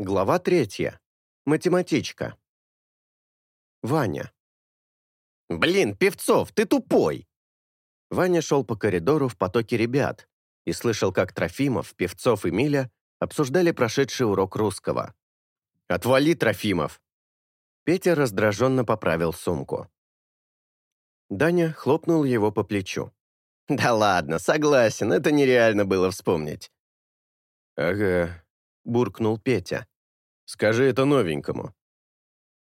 Глава третья. Математичка. Ваня. «Блин, Певцов, ты тупой!» Ваня шел по коридору в потоке ребят и слышал, как Трофимов, Певцов и Миля обсуждали прошедший урок русского. «Отвали, Трофимов!» Петя раздраженно поправил сумку. Даня хлопнул его по плечу. «Да ладно, согласен, это нереально было вспомнить». «Ага», — буркнул Петя. «Скажи это новенькому».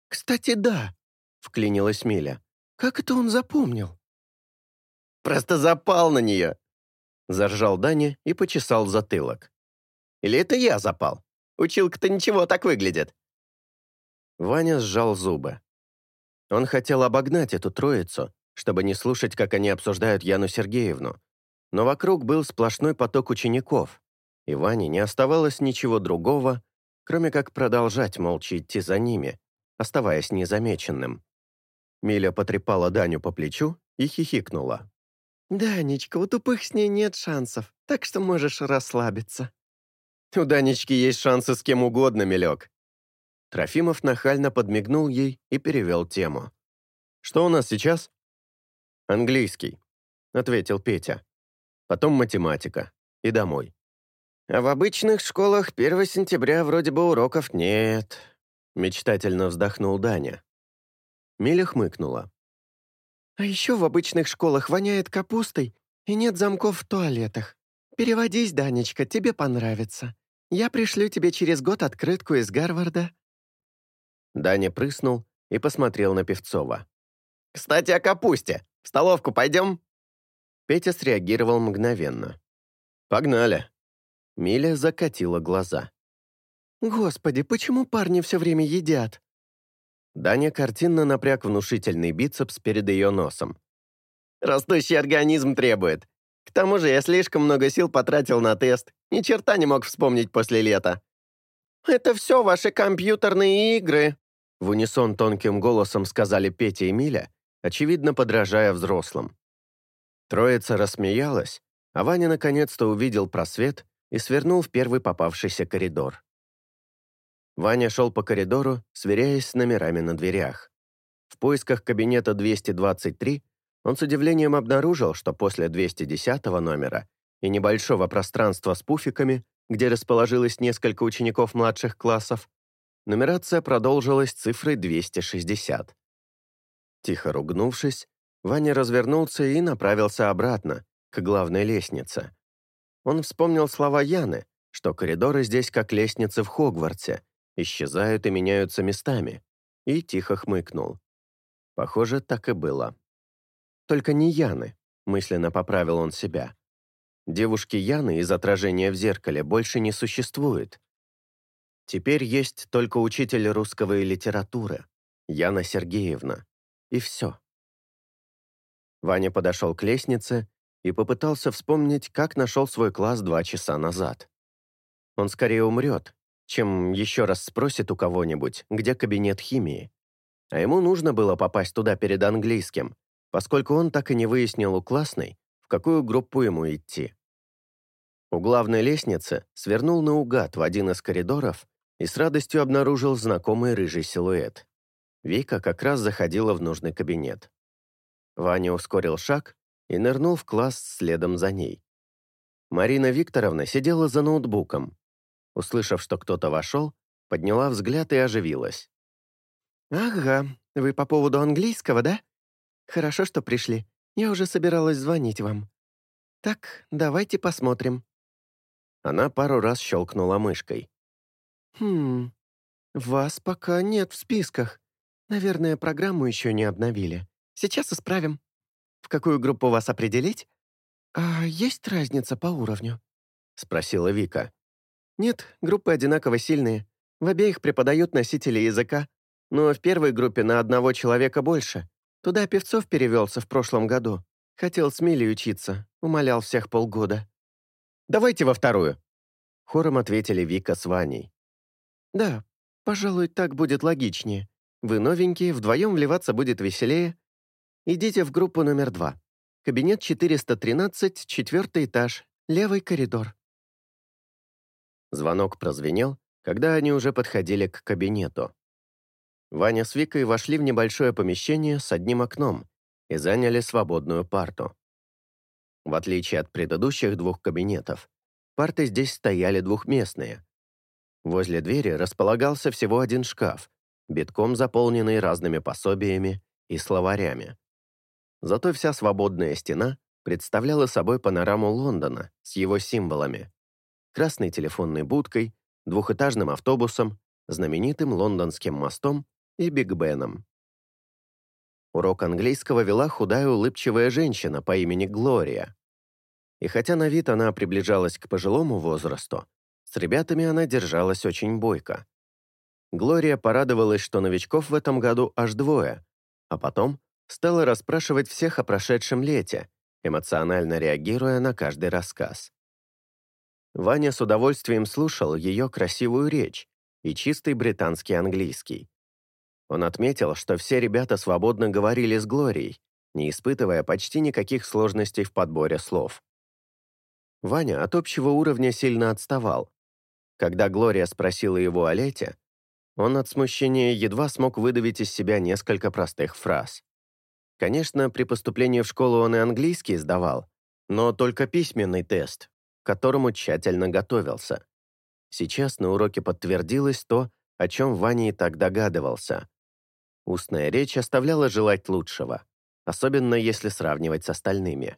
«Кстати, да», — вклинилась Миля. «Как это он запомнил?» «Просто запал на нее», — заржал Даня и почесал затылок. «Или это я запал? Училка-то ничего так выглядит». Ваня сжал зубы. Он хотел обогнать эту троицу, чтобы не слушать, как они обсуждают Яну Сергеевну. Но вокруг был сплошной поток учеников, и Ване не оставалось ничего другого, кроме как продолжать молча идти за ними, оставаясь незамеченным. Миля потрепала Даню по плечу и хихикнула. «Данечка, у тупых с ней нет шансов, так что можешь расслабиться». «У Данечки есть шансы с кем угодно, Милек». Трофимов нахально подмигнул ей и перевел тему. «Что у нас сейчас?» «Английский», — ответил Петя. «Потом математика. И домой». «А в обычных школах 1 сентября вроде бы уроков нет», — мечтательно вздохнул Даня. Миля хмыкнула. «А еще в обычных школах воняет капустой и нет замков в туалетах. Переводись, Данечка, тебе понравится. Я пришлю тебе через год открытку из Гарварда». Даня прыснул и посмотрел на Певцова. «Кстати, о капусте. В столовку пойдем?» Петя среагировал мгновенно. «Погнали!» Миля закатила глаза. «Господи, почему парни все время едят?» Даня картинно напряг внушительный бицепс перед ее носом. «Растущий организм требует. К тому же я слишком много сил потратил на тест. Ни черта не мог вспомнить после лета». «Это все ваши компьютерные игры», в унисон тонким голосом сказали Петя и Миля, очевидно подражая взрослым. Троица рассмеялась, а Ваня наконец-то увидел просвет и свернул в первый попавшийся коридор. Ваня шел по коридору, сверяясь с номерами на дверях. В поисках кабинета 223 он с удивлением обнаружил, что после 210 номера и небольшого пространства с пуфиками, где расположилось несколько учеников младших классов, нумерация продолжилась цифрой 260. Тихо ругнувшись, Ваня развернулся и направился обратно, к главной лестнице. Он вспомнил слова Яны, что коридоры здесь как лестницы в Хогвартсе, исчезают и меняются местами, и тихо хмыкнул. Похоже, так и было. Только не Яны, мысленно поправил он себя. Девушки Яны из отражения в зеркале больше не существует. Теперь есть только учитель русского и литературы, Яна Сергеевна. И все. Ваня подошел к лестнице и попытался вспомнить, как нашел свой класс два часа назад. Он скорее умрет, чем еще раз спросит у кого-нибудь, где кабинет химии. А ему нужно было попасть туда перед английским, поскольку он так и не выяснил у классной, в какую группу ему идти. У главной лестницы свернул наугад в один из коридоров и с радостью обнаружил знакомый рыжий силуэт. Вика как раз заходила в нужный кабинет. Ваня ускорил шаг и нырнул в класс следом за ней. Марина Викторовна сидела за ноутбуком. Услышав, что кто-то вошел, подняла взгляд и оживилась. «Ага, вы по поводу английского, да? Хорошо, что пришли. Я уже собиралась звонить вам. Так, давайте посмотрим». Она пару раз щелкнула мышкой. «Хм, вас пока нет в списках. Наверное, программу еще не обновили. Сейчас исправим. В какую группу вас определить? А есть разница по уровню? Спросила Вика. Нет, группы одинаково сильные. В обеих преподают носители языка. Но в первой группе на одного человека больше. Туда Певцов перевелся в прошлом году. Хотел с Милей учиться, умолял всех полгода. «Давайте во вторую!» Хором ответили Вика с Ваней. «Да, пожалуй, так будет логичнее. Вы новенькие, вдвоем вливаться будет веселее. Идите в группу номер два. Кабинет 413, четвертый этаж, левый коридор». Звонок прозвенел, когда они уже подходили к кабинету. Ваня с Викой вошли в небольшое помещение с одним окном и заняли свободную парту. В отличие от предыдущих двух кабинетов, парты здесь стояли двухместные. Возле двери располагался всего один шкаф, битком заполненный разными пособиями и словарями. Зато вся свободная стена представляла собой панораму Лондона с его символами. Красной телефонной будкой, двухэтажным автобусом, знаменитым лондонским мостом и Биг Беном. Урок английского вела худая улыбчивая женщина по имени Глория. И хотя на вид она приближалась к пожилому возрасту, с ребятами она держалась очень бойко. Глория порадовалась, что новичков в этом году аж двое, а потом стала расспрашивать всех о прошедшем лете, эмоционально реагируя на каждый рассказ. Ваня с удовольствием слушал ее красивую речь и чистый британский английский. Он отметил, что все ребята свободно говорили с Глорией, не испытывая почти никаких сложностей в подборе слов. Ваня от общего уровня сильно отставал. Когда Глория спросила его о лете, он от смущения едва смог выдавить из себя несколько простых фраз. Конечно, при поступлении в школу он и английский сдавал, но только письменный тест, к которому тщательно готовился. Сейчас на уроке подтвердилось то, о чем Ваня и так догадывался. Устная речь оставляла желать лучшего, особенно если сравнивать с остальными.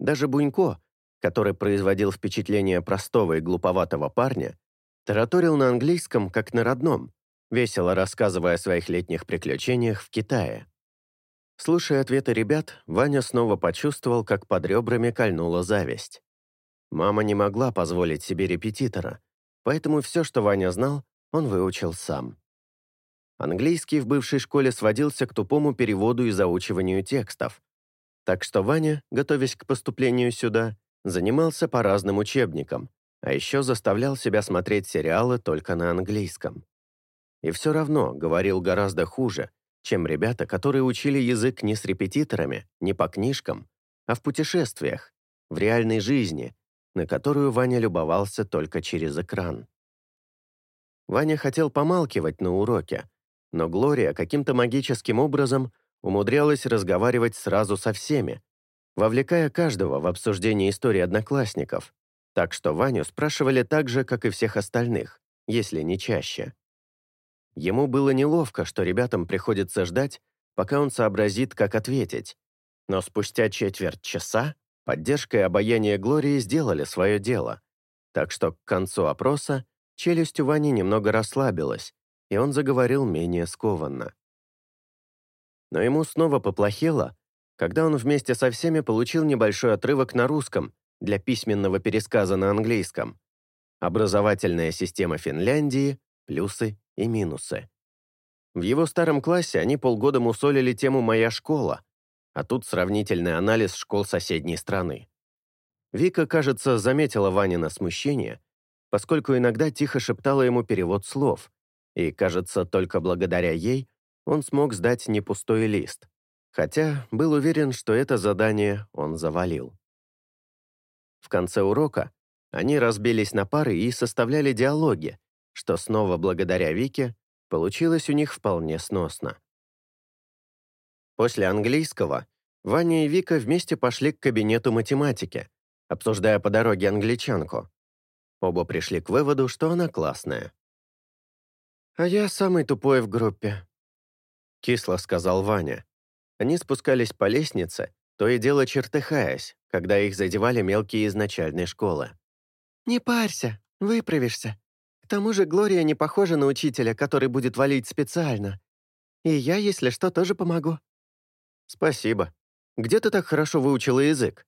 Даже Бунько, который производил впечатление простого и глуповатого парня, тараторил на английском, как на родном, весело рассказывая о своих летних приключениях в Китае. Слушая ответы ребят, Ваня снова почувствовал, как под ребрами кольнула зависть. Мама не могла позволить себе репетитора, поэтому все, что Ваня знал, он выучил сам. Английский в бывшей школе сводился к тупому переводу и заучиванию текстов. Так что Ваня, готовясь к поступлению сюда, занимался по разным учебникам, а еще заставлял себя смотреть сериалы только на английском. И все равно говорил гораздо хуже, чем ребята, которые учили язык не с репетиторами, не по книжкам, а в путешествиях, в реальной жизни, на которую Ваня любовался только через экран. Ваня хотел помалкивать на уроке, но Глория каким-то магическим образом умудрялась разговаривать сразу со всеми, вовлекая каждого в обсуждение истории одноклассников, так что Ваню спрашивали так же, как и всех остальных, если не чаще. Ему было неловко, что ребятам приходится ждать, пока он сообразит, как ответить. Но спустя четверть часа поддержка и обаяние Глории сделали свое дело. Так что к концу опроса челюсть у Вани немного расслабилась, и он заговорил менее скованно. Но ему снова поплохело, когда он вместе со всеми получил небольшой отрывок на русском для письменного пересказа на английском. Образовательная система Финляндии, плюсы и минусы. В его старом классе они полгода мусолили тему «Моя школа», а тут сравнительный анализ школ соседней страны. Вика, кажется, заметила Ванина смущение, поскольку иногда тихо шептала ему перевод слов, и, кажется, только благодаря ей он смог сдать не пустой лист, хотя был уверен, что это задание он завалил. В конце урока они разбились на пары и составляли диалоги, что снова благодаря Вике получилось у них вполне сносно. После английского Ваня и Вика вместе пошли к кабинету математики, обсуждая по дороге англичанку. Оба пришли к выводу, что она классная. «А я самый тупой в группе», — кисло сказал Ваня. Они спускались по лестнице, то и дело чертыхаясь, когда их задевали мелкие из начальной школы. «Не парься, выправишься. Тому же Глория не похожа на учителя, который будет валить специально. И я, если что, тоже помогу». «Спасибо. Где ты так хорошо выучила язык?»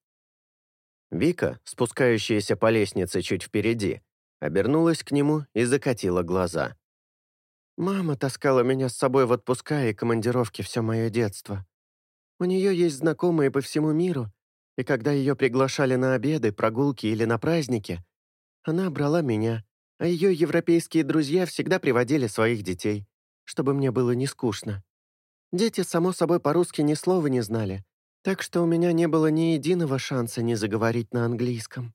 Вика, спускающаяся по лестнице чуть впереди, обернулась к нему и закатила глаза. Мама таскала меня с собой в отпуска и командировки все мое детство. У нее есть знакомые по всему миру, и когда ее приглашали на обеды, прогулки или на праздники, она брала меня, а ее европейские друзья всегда приводили своих детей, чтобы мне было не скучно. Дети, само собой, по-русски ни слова не знали, так что у меня не было ни единого шанса не заговорить на английском.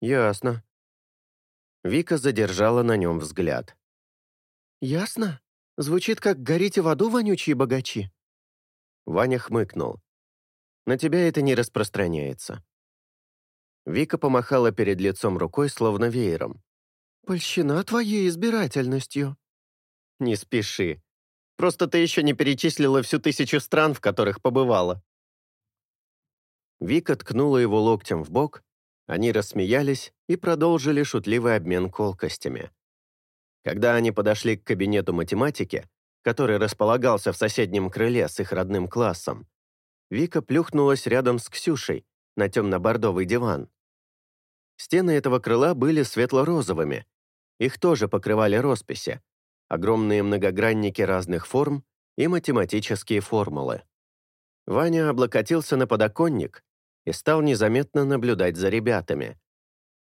«Ясно», Вика задержала на нем взгляд. «Ясно. Звучит, как «горите в аду, вонючие богачи». Ваня хмыкнул. «На тебя это не распространяется». Вика помахала перед лицом рукой, словно веером. «Польщена твоей избирательностью». «Не спеши. Просто ты еще не перечислила всю тысячу стран, в которых побывала». Вика ткнула его локтем в бок, они рассмеялись и продолжили шутливый обмен колкостями. Когда они подошли к кабинету математики, который располагался в соседнем крыле с их родным классом, Вика плюхнулась рядом с Ксюшей на темно-бордовый диван. Стены этого крыла были светло-розовыми, их тоже покрывали росписи, огромные многогранники разных форм и математические формулы. Ваня облокотился на подоконник и стал незаметно наблюдать за ребятами.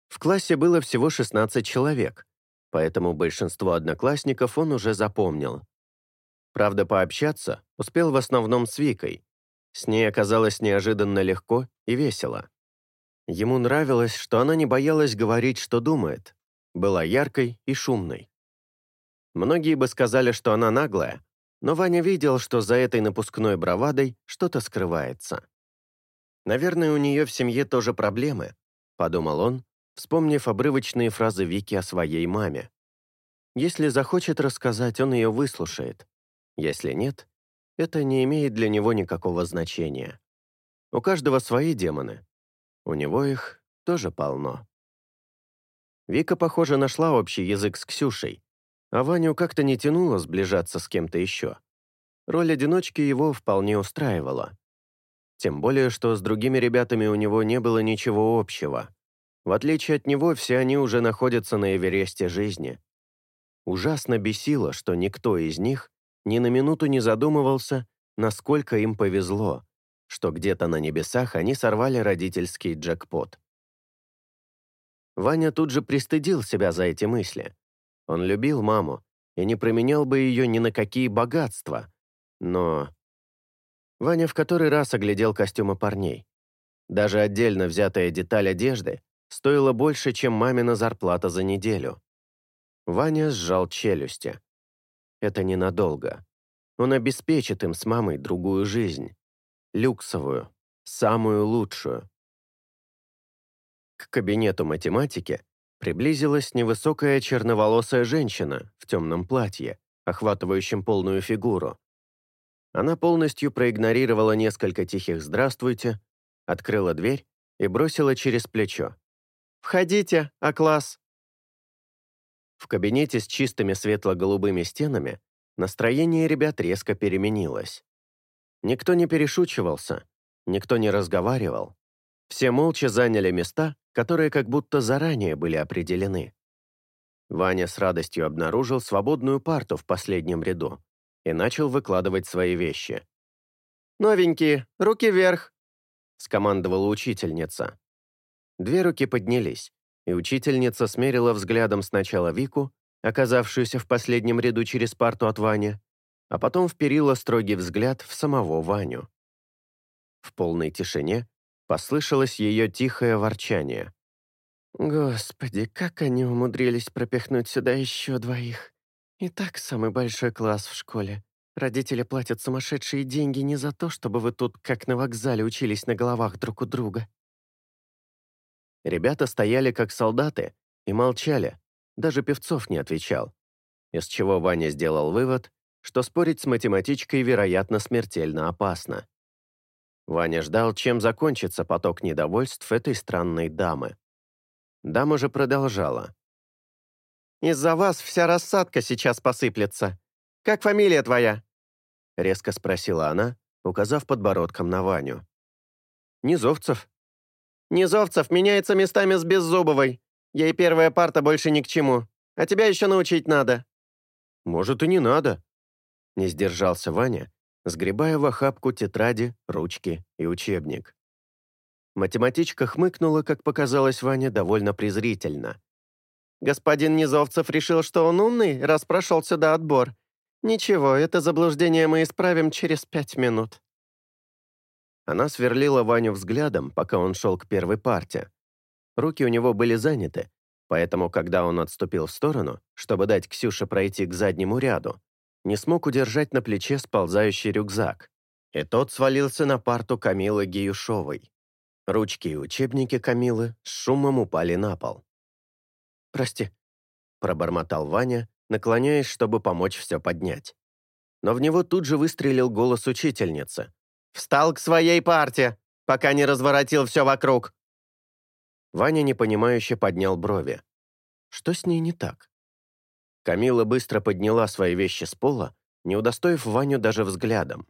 В классе было всего 16 человек, поэтому большинство одноклассников он уже запомнил. Правда, пообщаться успел в основном с Викой. С ней оказалось неожиданно легко и весело. Ему нравилось, что она не боялась говорить, что думает, была яркой и шумной. Многие бы сказали, что она наглая, но Ваня видел, что за этой напускной бравадой что-то скрывается. «Наверное, у нее в семье тоже проблемы», — подумал он, вспомнив обрывочные фразы Вики о своей маме. Если захочет рассказать, он ее выслушает. Если нет, это не имеет для него никакого значения. У каждого свои демоны. У него их тоже полно. Вика, похоже, нашла общий язык с Ксюшей, а Ваню как-то не тянуло сближаться с кем-то еще. Роль одиночки его вполне устраивала. Тем более, что с другими ребятами у него не было ничего общего. В отличие от него, все они уже находятся на Эвересте жизни. Ужасно бесило, что никто из них ни на минуту не задумывался, насколько им повезло, что где-то на небесах они сорвали родительский джекпот. Ваня тут же пристыдил себя за эти мысли. Он любил маму и не променял бы ее ни на какие богатства, но Ваня в который раз оглядел костюмы парней. Даже отдельно взятая деталь одежды стоила больше, чем мамина зарплата за неделю. Ваня сжал челюсти. Это ненадолго. Он обеспечит им с мамой другую жизнь. Люксовую, самую лучшую. К кабинету математики приблизилась невысокая черноволосая женщина в темном платье, охватывающем полную фигуру. Она полностью проигнорировала несколько тихих «здравствуйте», открыла дверь и бросила через плечо. «Входите, А-класс!» В кабинете с чистыми светло-голубыми стенами настроение ребят резко переменилось. Никто не перешучивался, никто не разговаривал. Все молча заняли места, которые как будто заранее были определены. Ваня с радостью обнаружил свободную парту в последнем ряду и начал выкладывать свои вещи. «Новенькие, руки вверх!» — скомандовала учительница. Две руки поднялись, и учительница смерила взглядом сначала Вику, оказавшуюся в последнем ряду через парту от Вани, а потом вперила строгий взгляд в самого Ваню. В полной тишине послышалось ее тихое ворчание. «Господи, как они умудрились пропихнуть сюда еще двоих!» И так самый большой класс в школе. Родители платят сумасшедшие деньги не за то, чтобы вы тут, как на вокзале, учились на головах друг у друга. Ребята стояли как солдаты и молчали, даже Певцов не отвечал, из чего Ваня сделал вывод, что спорить с математичкой, вероятно, смертельно опасно. Ваня ждал, чем закончится поток недовольств этой странной дамы. Дама же продолжала. Из-за вас вся рассадка сейчас посыплется. Как фамилия твоя?» Резко спросила она, указав подбородком на Ваню. «Низовцев». «Низовцев меняется местами с Беззубовой. Ей первая парта больше ни к чему. А тебя еще научить надо». «Может, и не надо», — не сдержался Ваня, сгребая в охапку тетради, ручки и учебник. Математичка хмыкнула, как показалось Ване, довольно презрительно. Господин Низовцев решил, что он умный, раз прошел сюда отбор. Ничего, это заблуждение мы исправим через пять минут». Она сверлила Ваню взглядом, пока он шел к первой парте. Руки у него были заняты, Поэтому, когда он отступил в сторону, чтобы дать Ксюше пройти к заднему ряду, не смог удержать на плече сползающий рюкзак, и тот свалился на парту Камилы Гиюшовой. Ручки и учебники Камилы с шумом упали на пол. «Прости», — пробормотал Ваня, наклоняясь, чтобы помочь все поднять. Но в него тут же выстрелил голос учительницы. «Встал к своей парте, пока не разворотил все вокруг!» Ваня непонимающе поднял брови. Что с ней не так? Камила быстро подняла свои вещи с пола, не удостоив Ваню даже взглядом.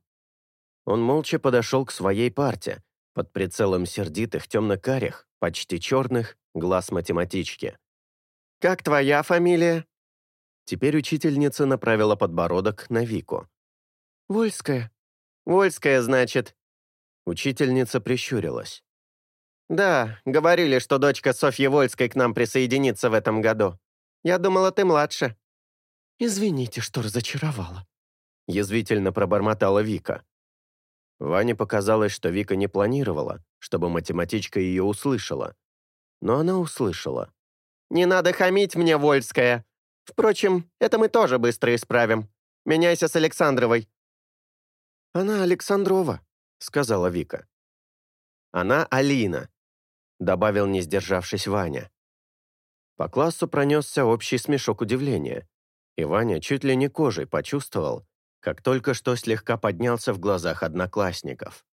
Он молча подошел к своей парте, под прицелом сердитых темно-карих, почти черных, глаз математички. «Как твоя фамилия?» Теперь учительница направила подбородок на Вику. «Вольская». «Вольская, значит». Учительница прищурилась. «Да, говорили, что дочка Софьи Вольской к нам присоединится в этом году. Я думала, ты младше». «Извините, что разочаровала», — язвительно пробормотала Вика. Ване показалось, что Вика не планировала, чтобы математичка ее услышала. Но она услышала. «Не надо хамить мне, Вольская. Впрочем, это мы тоже быстро исправим. Меняйся с Александровой». «Она Александрова», — сказала Вика. «Она Алина», — добавил, не сдержавшись Ваня. По классу пронесся общий смешок удивления, и Ваня чуть ли не кожей почувствовал, как только что слегка поднялся в глазах одноклассников.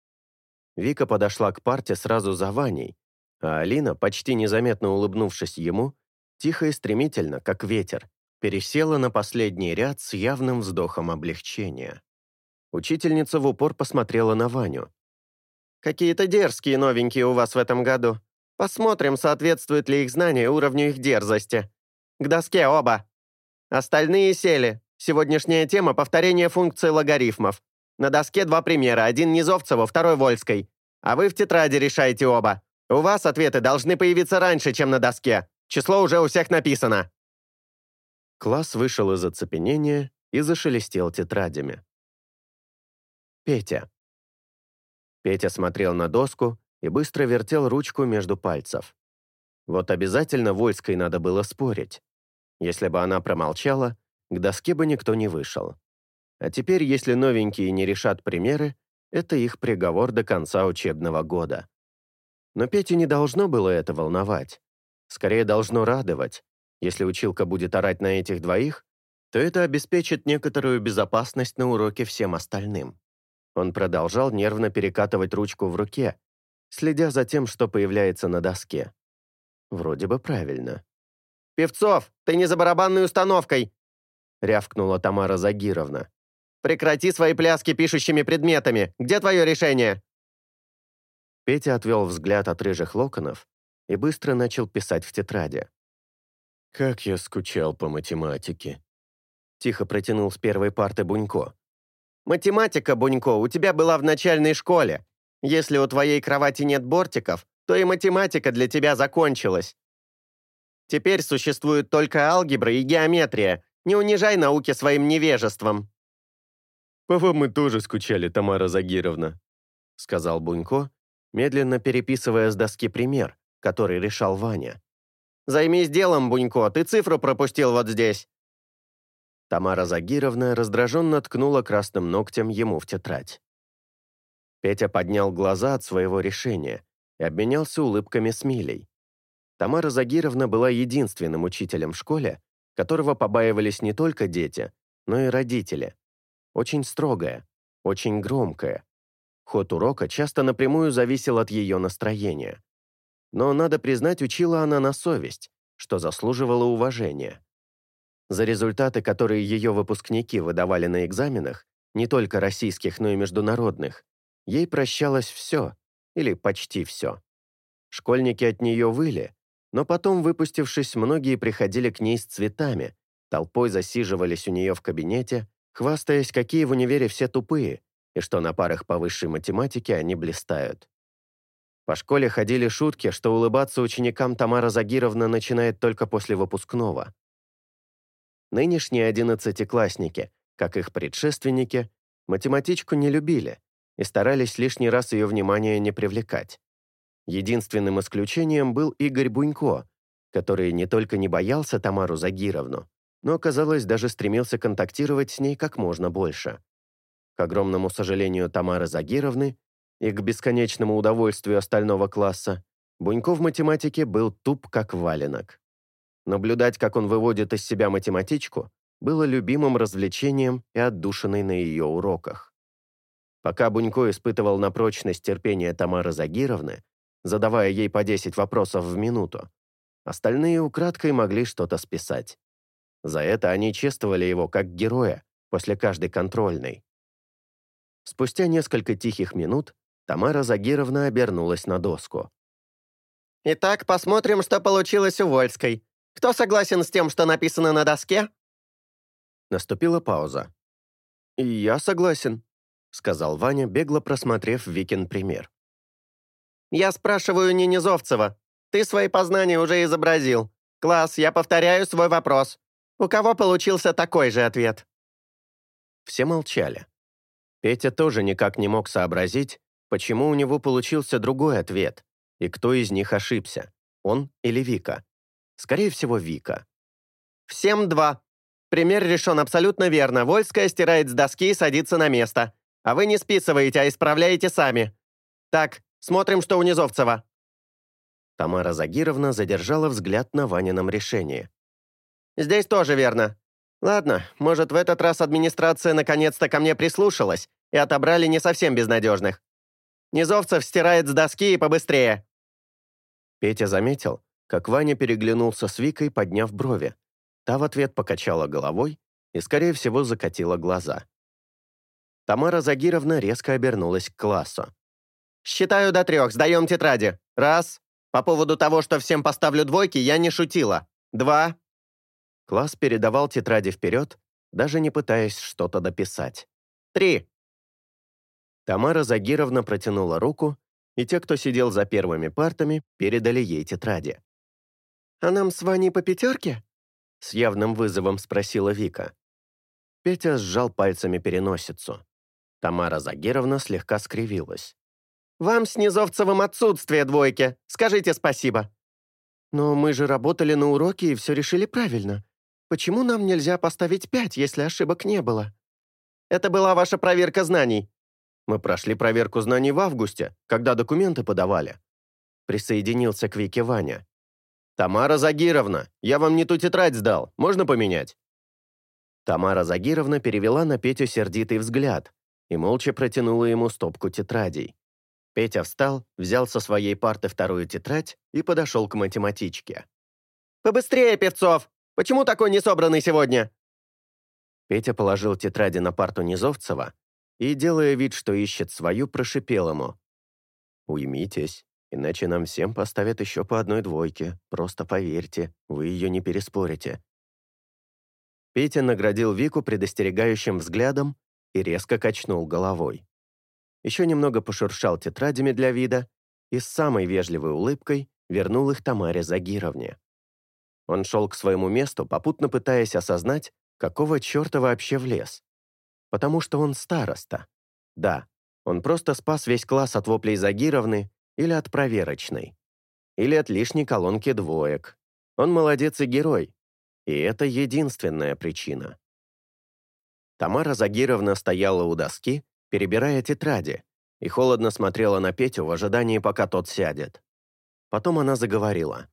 Вика подошла к парте сразу за Ваней, а Алина, почти незаметно улыбнувшись ему, тихо и стремительно, как ветер, пересела на последний ряд с явным вздохом облегчения. Учительница в упор посмотрела на Ваню. «Какие-то дерзкие новенькие у вас в этом году. Посмотрим, соответствует ли их знание уровню их дерзости. К доске оба. Остальные сели. Сегодняшняя тема — повторение функций логарифмов. На доске два примера, один Низовцеву, второй Вольской. А вы в тетради решаете оба. У вас ответы должны появиться раньше, чем на доске. Число уже у всех написано». Класс вышел из оцепенения и зашелестел тетрадями. Петя. Петя смотрел на доску и быстро вертел ручку между пальцев. Вот обязательно Вольской надо было спорить. Если бы она промолчала, к доске бы никто не вышел. А теперь, если новенькие не решат примеры, это их приговор до конца учебного года. Но Петю не должно было это волновать. Скорее, должно радовать. Если училка будет орать на этих двоих, то это обеспечит некоторую безопасность на уроке всем остальным. Он продолжал нервно перекатывать ручку в руке, следя за тем, что появляется на доске. Вроде бы правильно. «Певцов, ты не за барабанной установкой!» — рявкнула Тамара Загировна. «Прекрати свои пляски пишущими предметами. Где твое решение?» Петя отвел взгляд от рыжих локонов и быстро начал писать в тетради. «Как я скучал по математике!» Тихо протянул с первой парты Бунько. «Математика, Бунько, у тебя была в начальной школе. Если у твоей кровати нет бортиков, то и математика для тебя закончилась. Теперь существуют только алгебра и геометрия, не унижай науки своим невежеством». «По вам мы тоже скучали, Тамара Загировна», — сказал Бунько, медленно переписывая с доски пример, который решал Ваня. «Займись делом, Бунько, ты цифру пропустил вот здесь». Тамара Загировна раздраженно ткнула красным ногтем ему в тетрадь. Петя поднял глаза от своего решения и обменялся улыбками с Милей. Тамара Загировна была единственным учителем в школе, которого побаивались не только дети, но и родители. Очень строгая, очень громкая. Ход урока часто напрямую зависел от ее настроения. Но, надо признать, учила она на совесть, что заслуживало уважения. За результаты, которые ее выпускники выдавали на экзаменах, не только российских, но и международных, ей прощалось все, или почти все. Школьники от нее выли, но потом, выпустившись, многие приходили к ней с цветами, толпой засиживались у нее в кабинете, хвастаясь, какие в универе все тупые, и что на парах по высшей математике они блистают. По школе ходили шутки, что улыбаться ученикам Тамара Загировна начинает только после выпускного. Нынешние одиннадцатиклассники, как их предшественники, математичку не любили и старались лишний раз ее внимание не привлекать. Единственным исключением был Игорь Бунько, который не только не боялся Тамару Загировну, но, казалось, даже стремился контактировать с ней как можно больше. К огромному сожалению Тамары Загировны и к бесконечному удовольствию остального класса, Бунько в математике был туп как валенок. Наблюдать, как он выводит из себя математичку, было любимым развлечением и отдушиной на ее уроках. Пока Бунько испытывал на прочность терпения Тамары Загировны, задавая ей по 10 вопросов в минуту, остальные украдкой могли что-то списать. За это они чествовали его как героя после каждой контрольной. Спустя несколько тихих минут Тамара Загировна обернулась на доску. «Итак, посмотрим, что получилось у Вольской. Кто согласен с тем, что написано на доске?» Наступила пауза. «Я согласен», — сказал Ваня, бегло просмотрев Викин пример. «Я спрашиваю не Низовцева. Ты свои познания уже изобразил. Класс, я повторяю свой вопрос. У кого получился такой же ответ?» Все молчали. Петя тоже никак не мог сообразить, почему у него получился другой ответ, и кто из них ошибся, он или Вика. Скорее всего, Вика. «Всем два. Пример решен абсолютно верно. Вольская стирает с доски и садится на место. А вы не списываете, а исправляете сами. Так, смотрим, что у Низовцева». Тамара Загировна задержала взгляд на Ванином решении. «Здесь тоже верно. Ладно, может, в этот раз администрация наконец-то ко мне прислушалась и отобрали не совсем безнадежных. Низовцев стирает с доски и побыстрее». Петя заметил, как Ваня переглянулся с Викой, подняв брови. Та в ответ покачала головой и, скорее всего, закатила глаза. Тамара Загировна резко обернулась к классу. «Считаю до трех, сдаем тетради. Раз. По поводу того, что всем поставлю двойки, я не шутила. Два». Класс передавал тетради вперед, даже не пытаясь что-то дописать. «Три». Тамара Загировна протянула руку, и те, кто сидел за первыми партами, передали ей тетради. «А нам с Ваней по пятерке?» С явным вызовом спросила Вика. Петя сжал пальцами переносицу. Тамара Загировна слегка скривилась. «Вам с Низовцевым отсутствие двойки. Скажите спасибо». «Но мы же работали на уроке и все решили правильно. Почему нам нельзя поставить пять, если ошибок не было?» «Это была ваша проверка знаний». «Мы прошли проверку знаний в августе, когда документы подавали». Присоединился к Вике Ваня. «Тамара Загировна, я вам не ту тетрадь сдал, можно поменять?» Тамара Загировна перевела на Петю сердитый взгляд и молча протянула ему стопку тетрадей. Петя встал, взял со своей парты вторую тетрадь и подошел к математичке. «Побыстрее, Певцов! Почему такой несобранный сегодня?» Петя положил тетради на парту Низовцева и, делая вид, что ищет свою, прошипел ему. «Уймитесь». Иначе нам всем поставят еще по одной двойке. Просто поверьте, вы ее не переспорите». Петя наградил Вику предостерегающим взглядом и резко качнул головой. Еще немного пошуршал тетрадями для вида и с самой вежливой улыбкой вернул их Тамаре Загировне. Он шел к своему месту, попутно пытаясь осознать, какого черта вообще влез. Потому что он староста. Да, он просто спас весь класс от воплей Загировны или от проверочной, или от лишней колонки двоек. Он молодец и герой, и это единственная причина. Тамара Загировна стояла у доски, перебирая тетради, и холодно смотрела на Петю в ожидании, пока тот сядет. Потом она заговорила.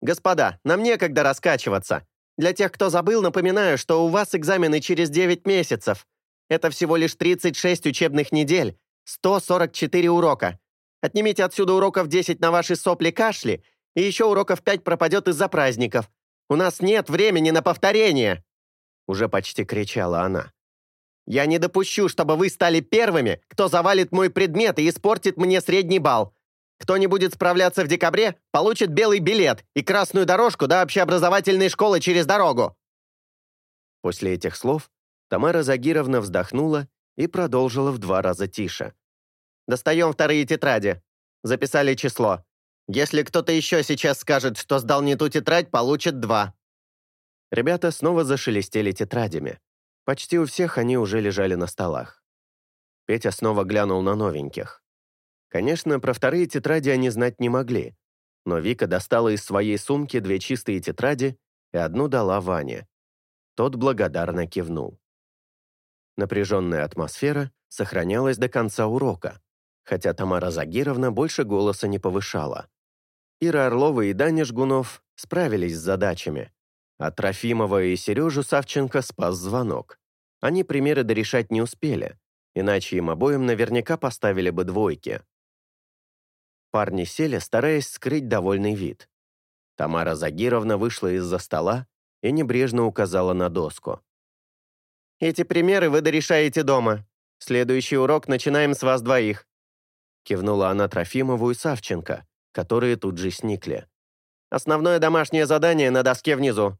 «Господа, нам некогда раскачиваться. Для тех, кто забыл, напоминаю, что у вас экзамены через 9 месяцев. Это всего лишь 36 учебных недель, 144 урока. Отнимите отсюда уроков 10 на ваши сопли-кашли, и еще уроков 5 пропадет из-за праздников. У нас нет времени на повторение!» Уже почти кричала она. «Я не допущу, чтобы вы стали первыми, кто завалит мой предмет и испортит мне средний балл. Кто не будет справляться в декабре, получит белый билет и красную дорожку до общеобразовательной школы через дорогу». После этих слов Тамара Загировна вздохнула и продолжила в два раза тише. Достаем вторые тетради. Записали число. Если кто-то еще сейчас скажет, что сдал не ту тетрадь, получит два». Ребята снова зашелестели тетрадями. Почти у всех они уже лежали на столах. Петя снова глянул на новеньких. Конечно, про вторые тетради они знать не могли, Но Вика достала из своей сумки две чистые тетради и одну дала Ване. Тот благодарно кивнул. Напряженная атмосфера сохранялась до конца урока, хотя Тамара Загировна больше голоса не повышала. Ира Орлова и Даня Жгунов справились с задачами, а Трофимова и Сережу Савченко спас звонок. Они примеры дорешать не успели, иначе им обоим наверняка поставили бы двойки. Парни сели, стараясь скрыть довольный вид. Тамара Загировна вышла из-за стола и небрежно указала на доску. «Эти примеры вы дорешаете дома. Следующий урок начинаем с вас двоих». Кивнула она Трофимову и Савченко, которые тут же сникли. «Основное домашнее задание на доске внизу.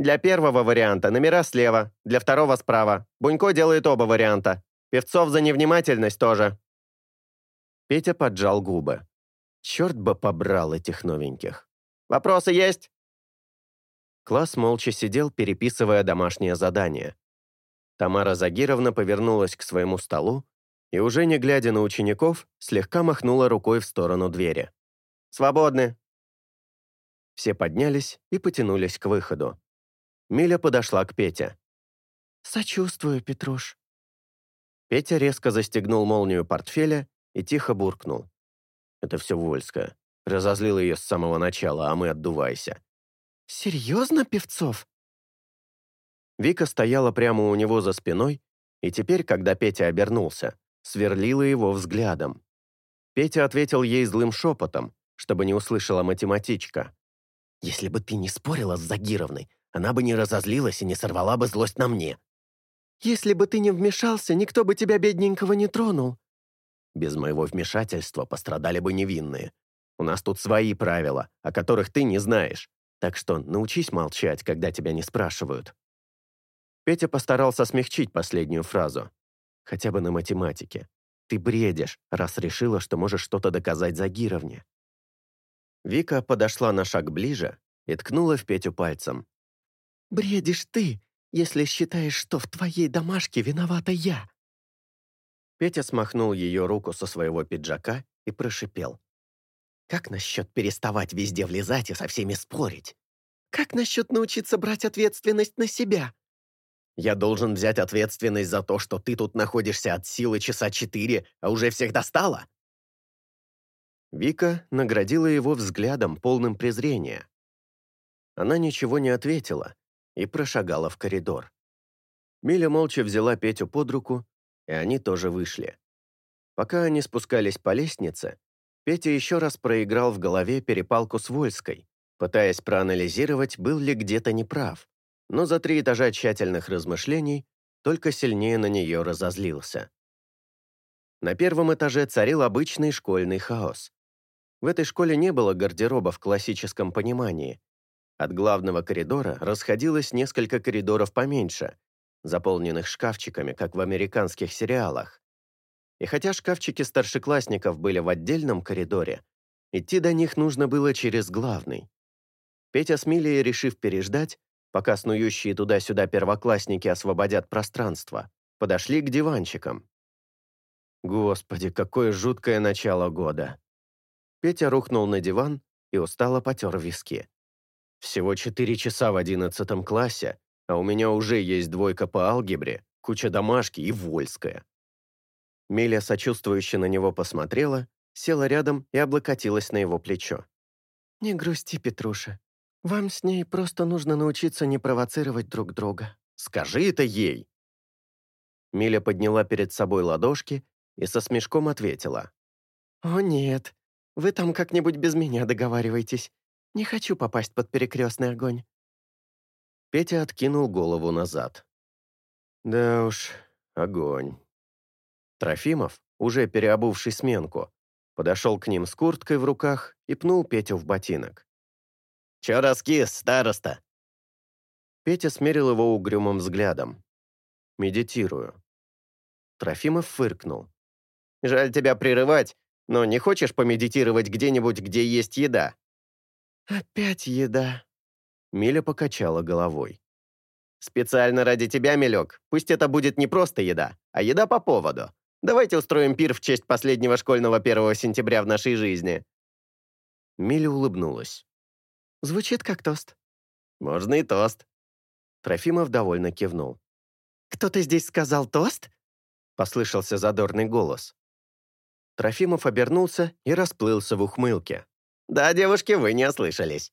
Для первого варианта номера слева, для второго справа. Бунько делает оба варианта. Певцов за невнимательность тоже». Петя поджал губы. Черт бы побрал этих новеньких. «Вопросы есть?» Класс молча сидел, переписывая домашнее задание. Тамара Загировна повернулась к своему столу и, уже не глядя на учеников, слегка махнула рукой в сторону двери. «Свободны!» Все поднялись и потянулись к выходу. Миля подошла к Пете. «Сочувствую, Петруш». Петя резко застегнул молнию портфеля и тихо буркнул. «Это все Вольская. Разозлил ее с самого начала, а мы отдувайся». «Серьезно, Певцов?» Вика стояла прямо у него за спиной, и теперь, когда Петя обернулся, сверлила его взглядом. Петя ответил ей злым шепотом, чтобы не услышала математичка. «Если бы ты не спорила с Загировной, она бы не разозлилась и не сорвала бы злость на мне». «Если бы ты не вмешался, никто бы тебя, бедненького, не тронул». «Без моего вмешательства пострадали бы невинные. У нас тут свои правила, о которых ты не знаешь. Так что научись молчать, когда тебя не спрашивают». Петя постарался смягчить последнюю фразу. Хотя бы на математике. Ты бредишь, раз решила, что можешь что-то доказать Загировне. Вика подошла на шаг ближе и ткнула в Петю пальцем. «Бредишь ты, если считаешь, что в твоей домашке виновата я». Петя смахнул ее руку со своего пиджака и прошипел. «Как насчет переставать везде влезать и со всеми спорить?» «Как насчет научиться брать ответственность на себя?» Я должен взять ответственность за то, что ты тут находишься от силы часа четыре, а уже всех достала?» Вика наградила его взглядом, полным презрения. Она ничего не ответила и прошагала в коридор. Миля молча взяла Петю под руку, и они тоже вышли. Пока они спускались по лестнице, Петя еще раз проиграл в голове перепалку с Вольской, пытаясь проанализировать, был ли где-то неправ но за три этажа тщательных размышлений только сильнее на нее разозлился. На первом этаже царил обычный школьный хаос. В этой школе не было гардероба в классическом понимании. От главного коридора расходилось несколько коридоров поменьше, заполненных шкафчиками, как в американских сериалах. И хотя шкафчики старшеклассников были в отдельном коридоре, идти до них нужно было через главный. Петя с Милей, решив переждать, пока снующие туда-сюда первоклассники освободят пространство, подошли к диванчикам. Господи, какое жуткое начало года. Петя рухнул на диван и устало потер виски. Всего четыре часа в одиннадцатом классе, а у меня уже есть двойка по алгебре, куча домашки и вольская. Миля сочувствующе на него посмотрела, села рядом и облокотилась на его плечо. «Не грусти, Петруша. Вам с ней просто нужно научиться не провоцировать друг друга. Скажи это ей!» Миля подняла перед собой ладошки и со смешком ответила. «О нет, вы там как-нибудь без меня договаривайтесь. Не хочу попасть под перекрестный огонь». Петя откинул голову назад. «Да уж, огонь». Трофимов, уже переобувший сменку, подошел к ним с курткой в руках и пнул Петю в ботинок. «Чё раскис, староста?» Петя смерил его угрюмым взглядом. «Медитирую». Трофимов фыркнул. «Жаль тебя прерывать, но не хочешь помедитировать где-нибудь, где есть еда?» «Опять еда?» Миля покачала головой. «Специально ради тебя, Милек, пусть это будет не просто еда, а еда по поводу. Давайте устроим пир в честь последнего школьного 1 сентября в нашей жизни». Миля улыбнулась. «Звучит как тост». «Можно и тост». Трофимов довольно кивнул. «Кто-то здесь сказал тост?» Послышался задорный голос. Трофимов обернулся и расплылся в ухмылке. «Да, девушки, вы не ослышались».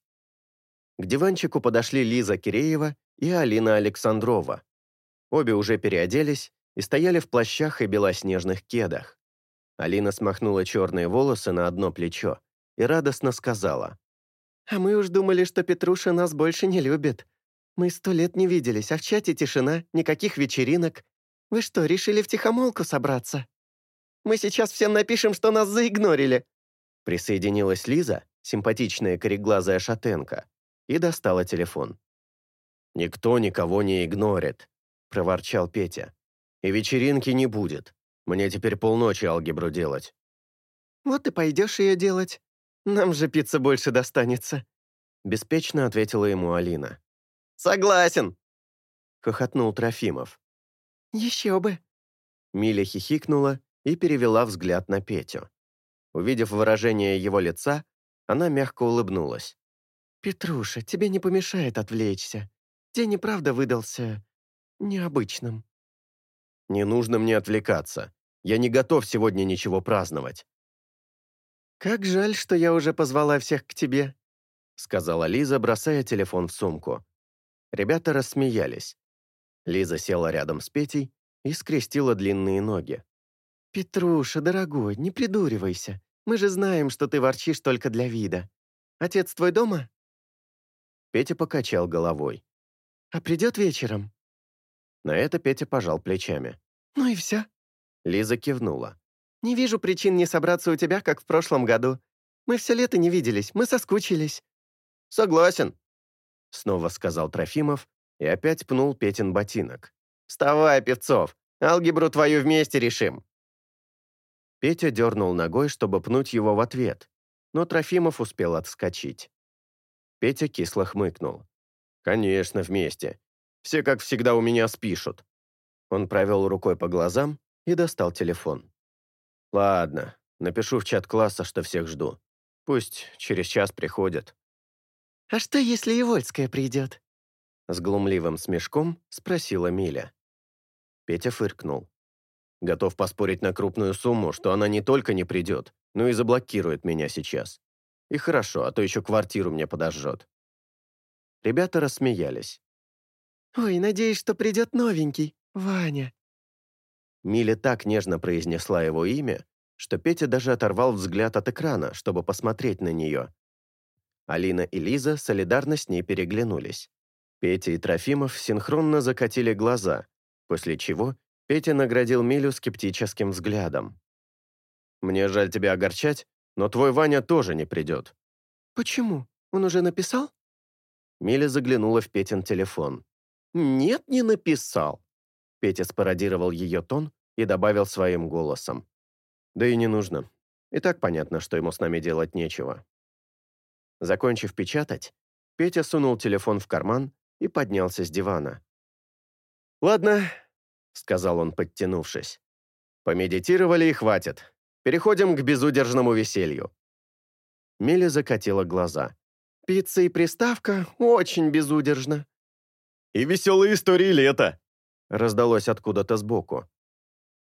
К диванчику подошли Лиза Киреева и Алина Александрова. Обе уже переоделись и стояли в плащах и белоснежных кедах. Алина смахнула черные волосы на одно плечо и радостно сказала. «А мы уж думали, что Петруша нас больше не любит. Мы сто лет не виделись, а в чате тишина, никаких вечеринок. Вы что, решили в тихомолку собраться? Мы сейчас всем напишем, что нас заигнорили». Присоединилась Лиза, симпатичная кореглазая шатенка, и достала телефон. «Никто никого не игнорит», — проворчал Петя. «И вечеринки не будет. Мне теперь полночи алгебру делать». «Вот и пойдешь ее делать. Нам же пицца больше достанется», — беспечно ответила ему Алина. «Согласен», — хохотнул Трофимов. «Еще бы». Миля хихикнула и перевела взгляд на Петю. Увидев выражение его лица, она мягко улыбнулась. «Петруша, тебе не помешает отвлечься. День и правда выдался необычным». «Не нужно мне отвлекаться. Я не готов сегодня ничего праздновать». «Как жаль, что я уже позвала всех к тебе», сказала Лиза, бросая телефон в сумку. Ребята рассмеялись. Лиза села рядом с Петей и скрестила длинные ноги. «Петруша, дорогой, не придуривайся. Мы же знаем, что ты ворчишь только для вида. Отец твой дома?» Петя покачал головой. «А придет вечером?» На это Петя пожал плечами. «Ну и все». Лиза кивнула. «Не вижу причин не собраться у тебя, как в прошлом году. Мы все лето не виделись, мы соскучились». «Согласен», — снова сказал Трофимов и опять пнул Петин ботинок. «Вставай, Певцов, алгебру твою вместе решим». Петя дернул ногой, чтобы пнуть его в ответ, но Трофимов успел отскочить. Петя кисло хмыкнул. «Конечно, вместе. Все, как всегда, у меня спишут». Он провел рукой по глазам и достал телефон. «Ладно, напишу в чат класса, что всех жду. Пусть через час приходят». «А что, если и Вольская придет?» С глумливым смешком спросила Миля. Петя фыркнул. Готов поспорить на крупную сумму, что она не только не придет, но и заблокирует меня сейчас. И хорошо, а то еще квартиру мне подожжет. Ребята рассмеялись. «Ой, надеюсь, что придет новенький, Ваня». Миля так нежно произнесла его имя, что Петя даже оторвал взгляд от экрана, чтобы посмотреть на нее. Алина и Лиза солидарно с ней переглянулись. Петя и Трофимов синхронно закатили глаза, после чего Петя наградил Милю скептическим взглядом. «Мне жаль тебя огорчать, но твой Ваня тоже не придет». «Почему? Он уже написал?» Миля заглянула в Петин телефон. «Нет, не написал». Петя спародировал ее тон и добавил своим голосом. «Да и не нужно. И так понятно, что ему с нами делать нечего». Закончив печатать, Петя сунул телефон в карман и поднялся с дивана. «Ладно», — сказал он, подтянувшись. «Помедитировали и хватит. Переходим к безудержному веселью». Миля закатила глаза. «Пицца и приставка очень безудержно». «И веселые истории лета», — раздалось откуда-то сбоку.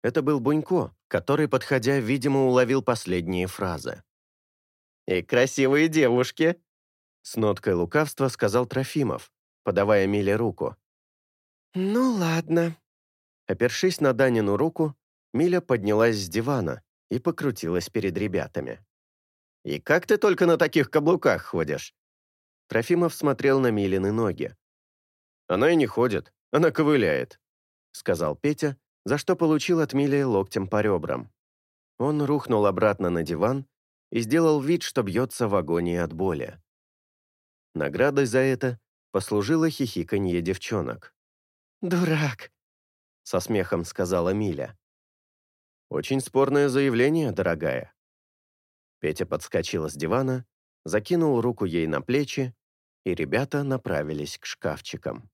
Это был Бунько, который, подходя, видимо, уловил последние фразы. «И красивые девушки», — с ноткой лукавства сказал Трофимов, подавая Миле руку. «Ну ладно». Опершись на Данину руку, Миля поднялась с дивана и покрутилась перед ребятами. «И как ты только на таких каблуках ходишь?» Трофимов смотрел на Милины ноги. «Она и не ходит, она ковыляет», — сказал Петя, за что получил от Мили локтем по ребрам. Он рухнул обратно на диван и сделал вид, что бьется в агонии от боли. Наградой за это послужило хихиканье девчонок. «Дурак», — со смехом сказала Миля. «Очень спорное заявление, дорогая». Петя подскочила с дивана, закинул руку ей на плечи, и ребята направились к шкафчикам.